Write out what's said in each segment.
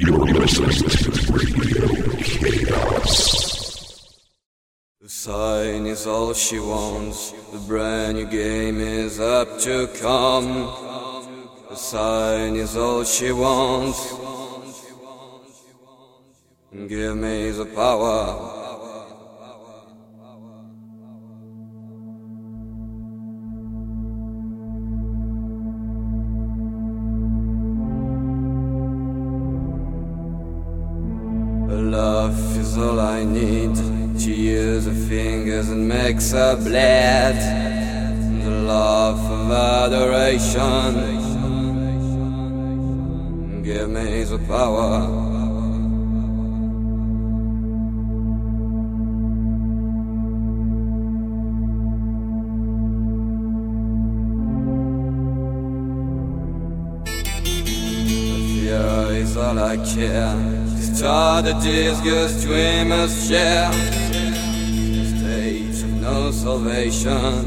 The sign is all she wants. The brand new game is up to come. The sign is all she wants. Give me the power. Makes. The love of adoration. Give me the power. Fear is all I care. Start the disgust we must share. Salvation.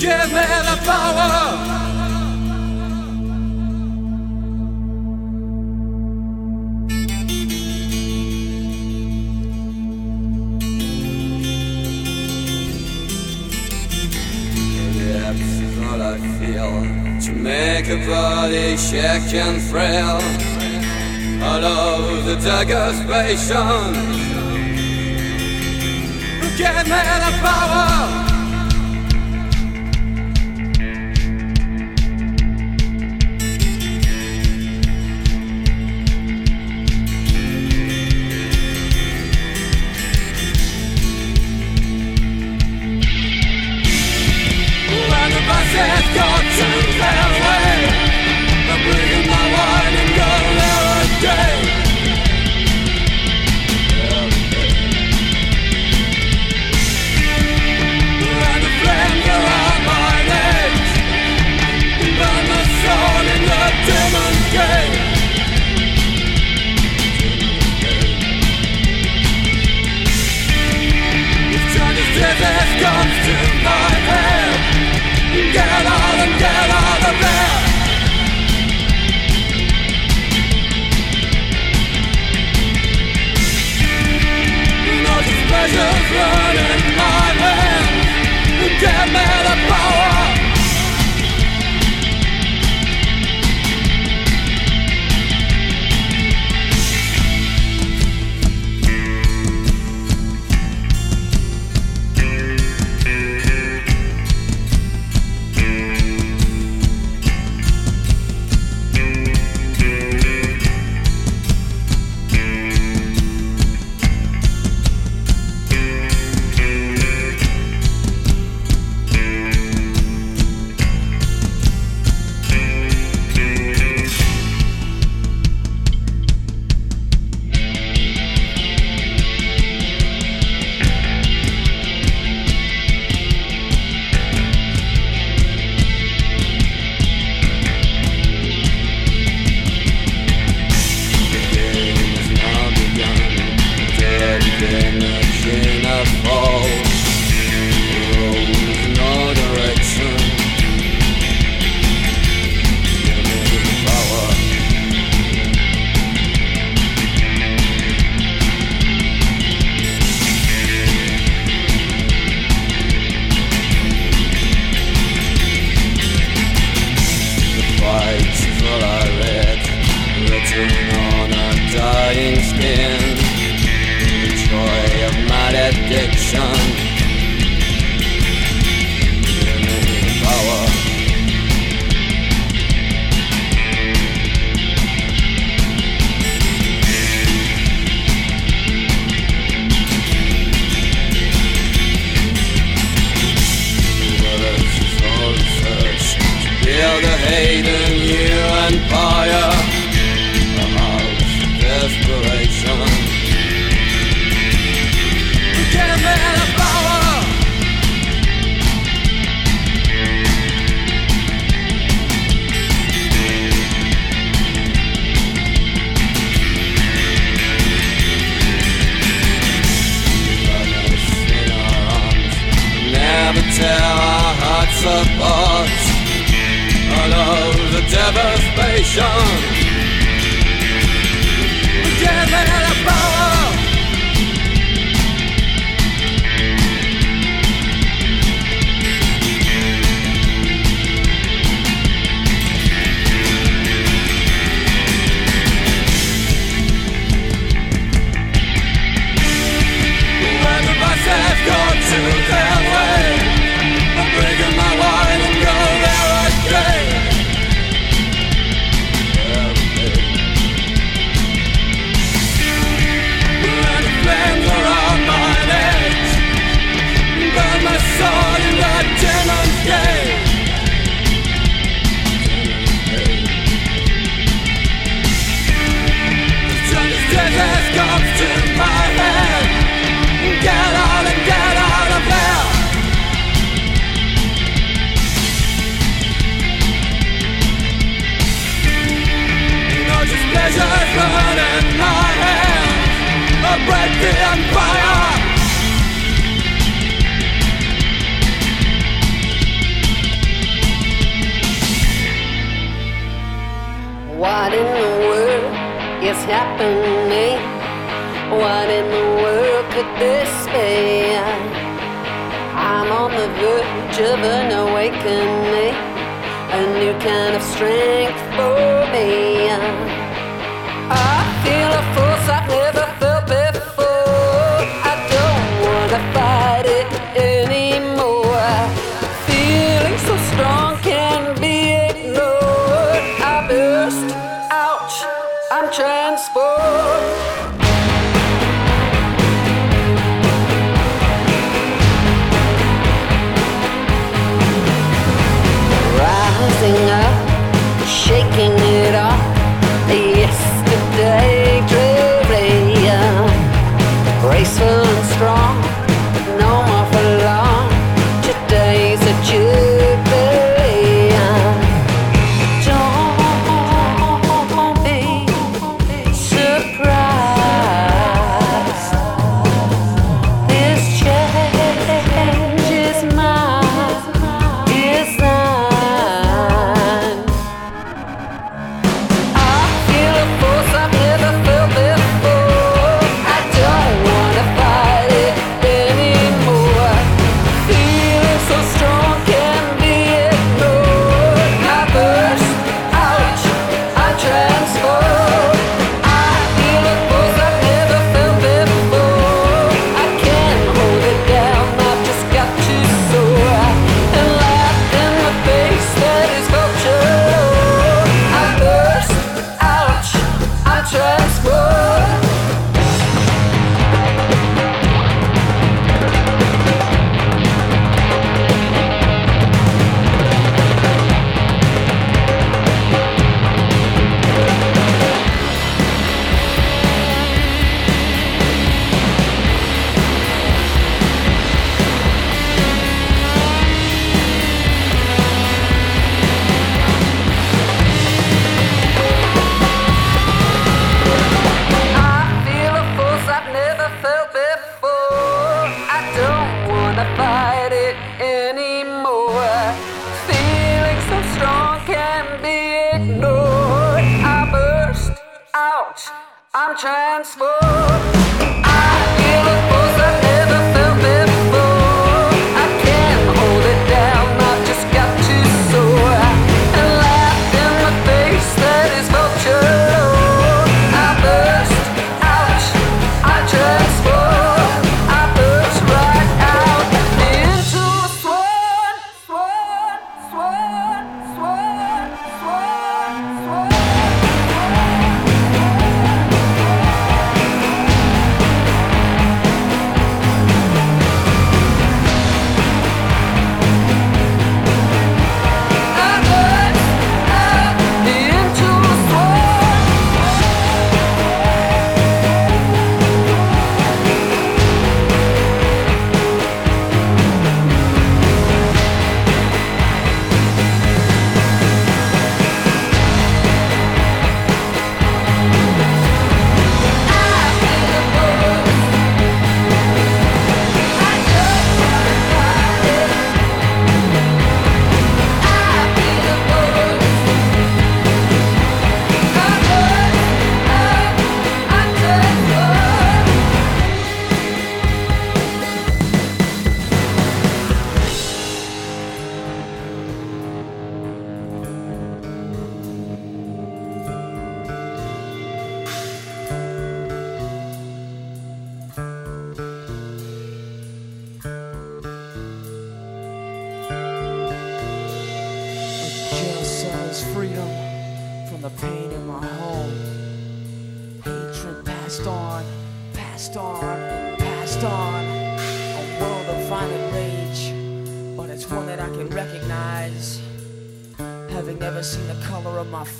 Give me the power. To make a body shake and frail. All of the dagger's patience. Give me the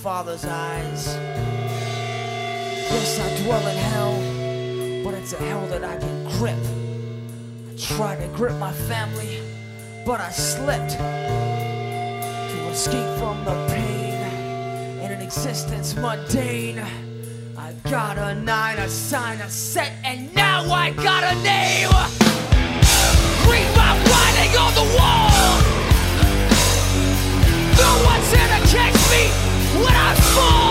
Father's eyes. Yes, I dwell in hell, but it's a hell that I can grip. I tried to grip my family, but I slipped. To escape from the pain and an existence mundane. I got a nine, a sign, a set, and now I got a name. Read my writing on the wall. No one's in a kick when I fall.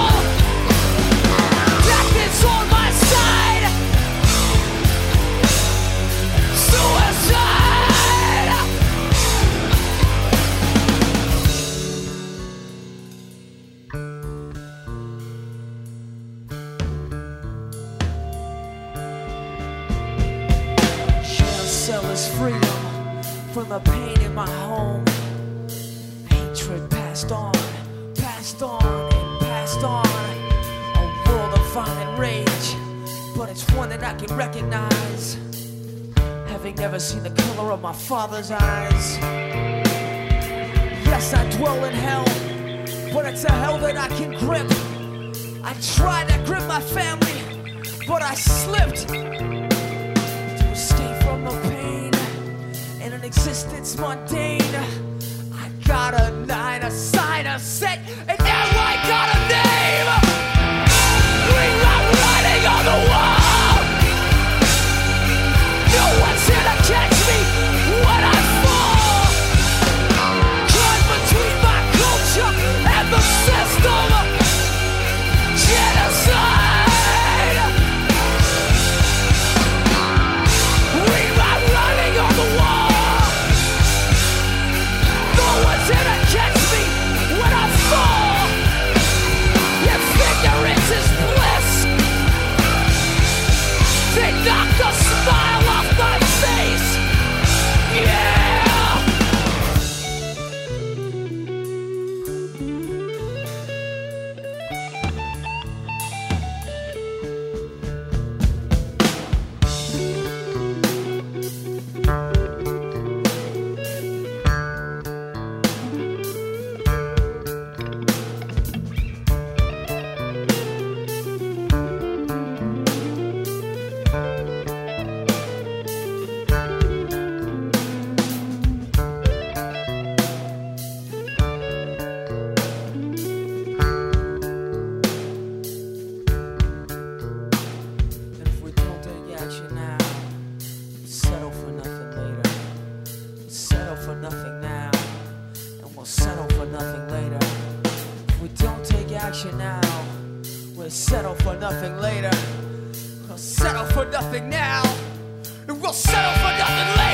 never seen the color of my father's eyes. Yes, I dwell in hell, but it's a hell that I can grip. I tried to grip my family, but I slipped. To escape from the pain and an existence mundane, I got a nine, a sign, a set, and now I got a name. action now. We'll settle for nothing later. We'll settle for nothing now. And we'll settle for nothing later.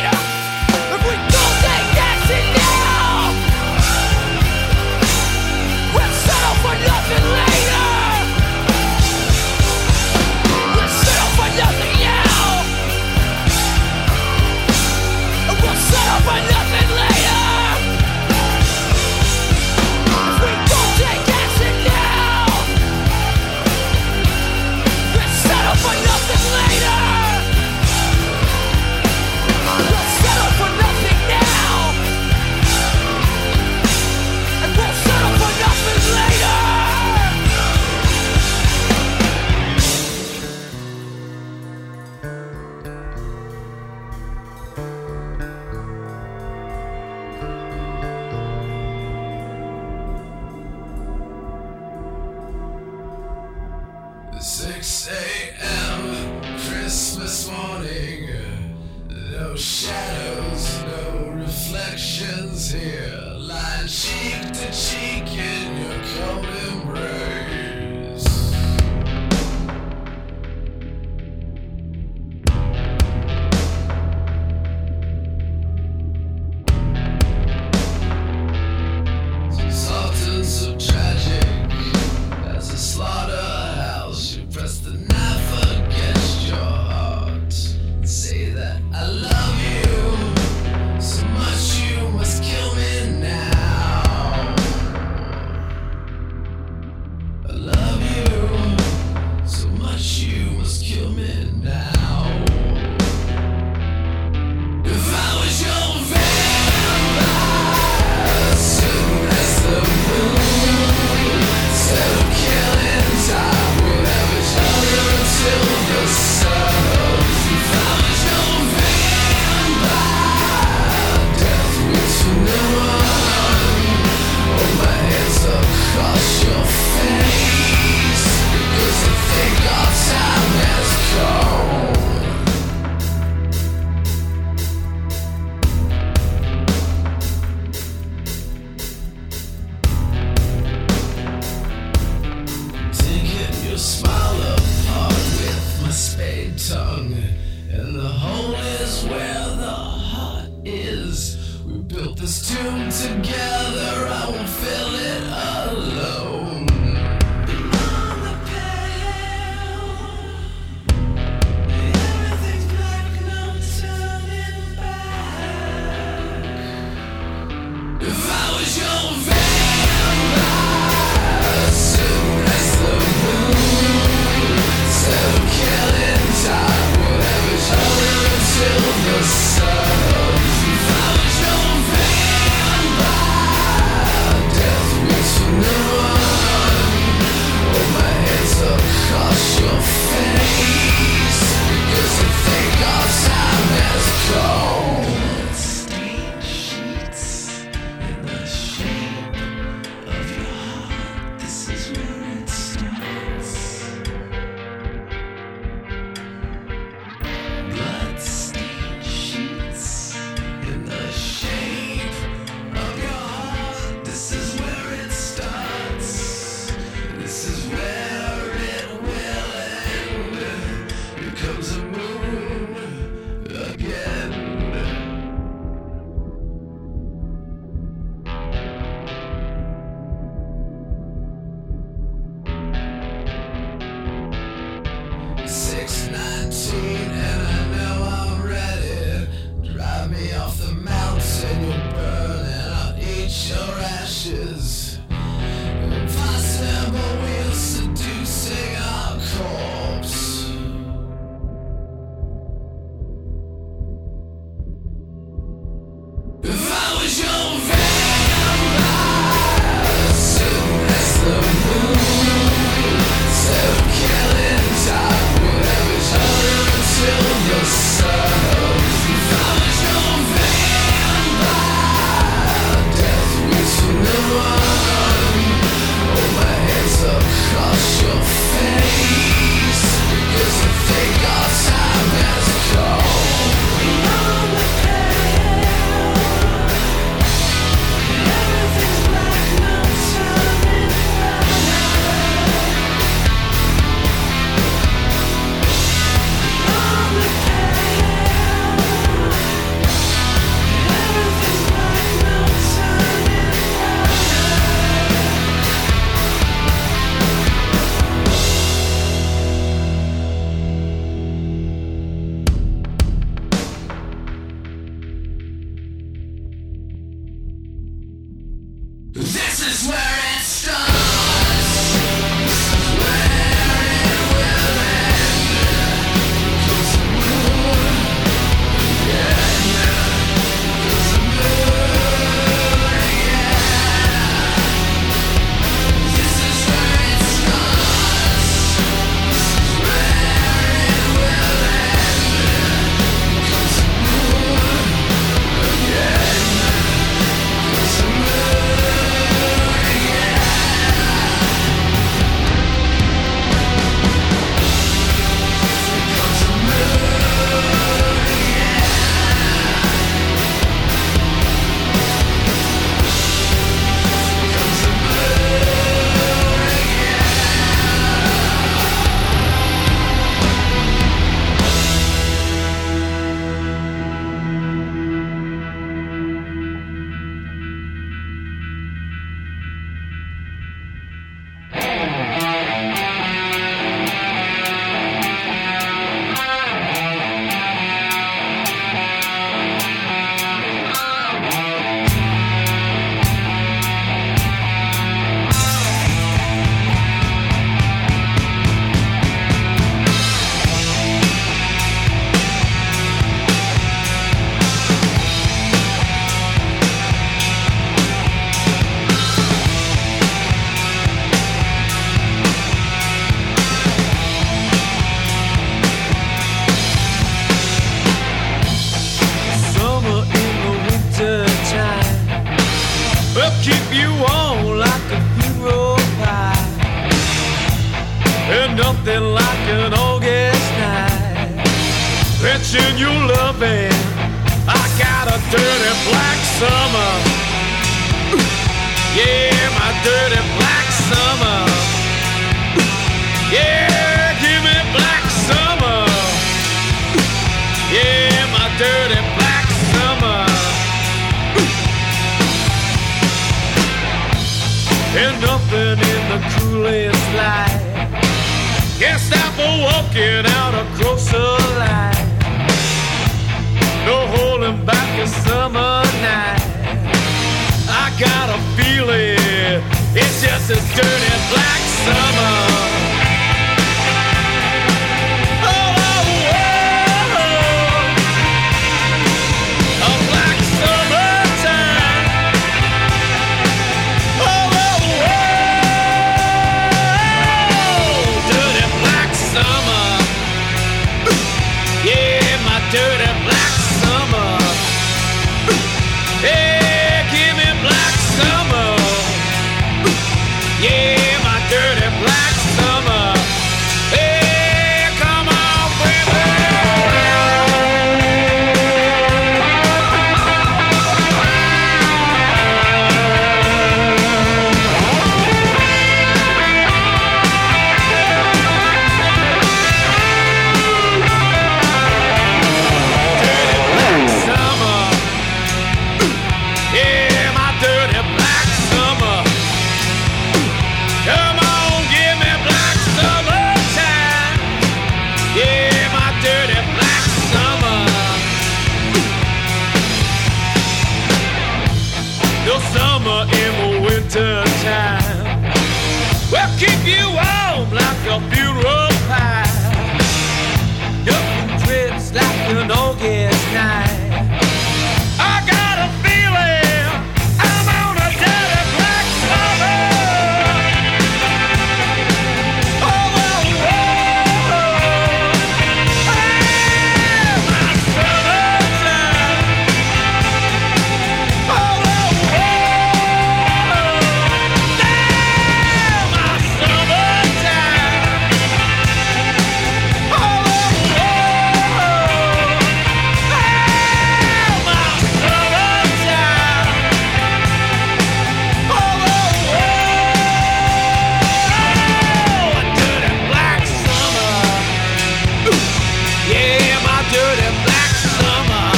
dirty black summer.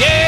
Yeah.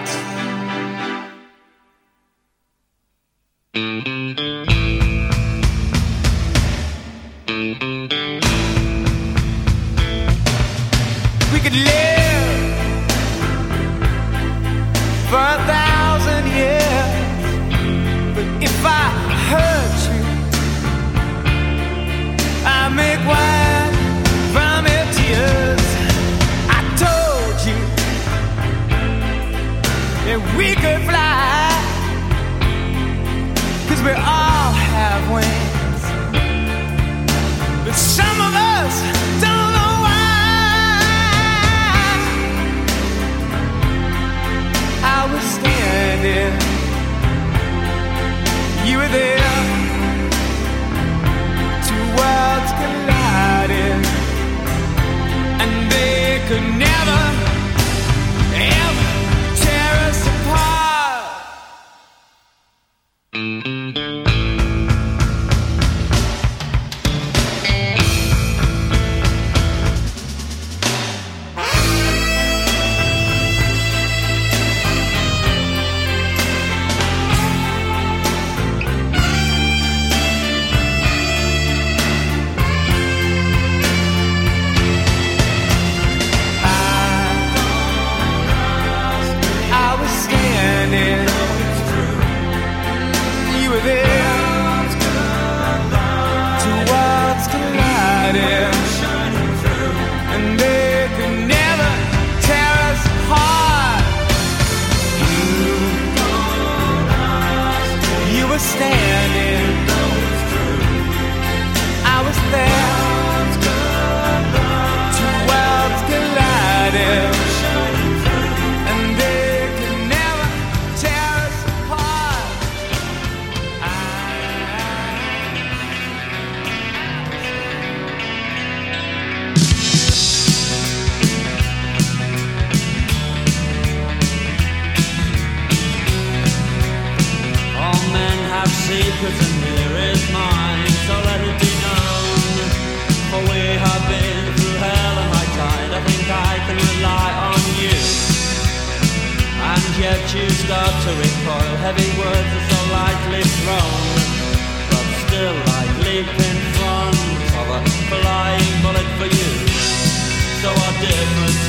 Yet you start to recoil, heavy words are so lightly thrown. But still I leap in front of a flying bullet for you. So difference?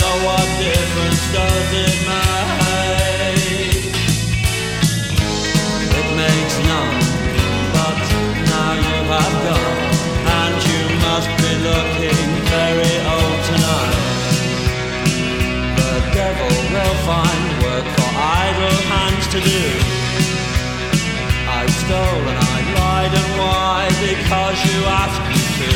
So difference to do. I stole and I lied, and why? Because you asked me to.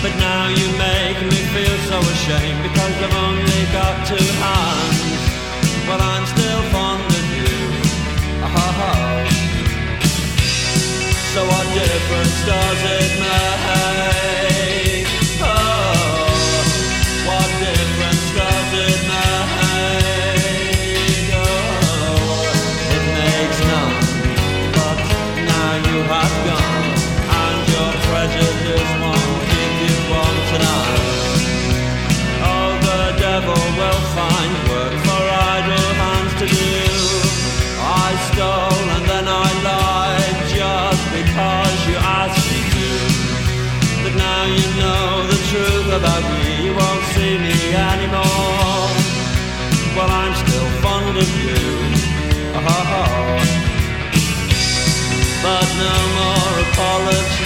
But now you make me feel so ashamed because I've only got two hands. But I'm still fond of you. Oh. So what difference does it make? apology.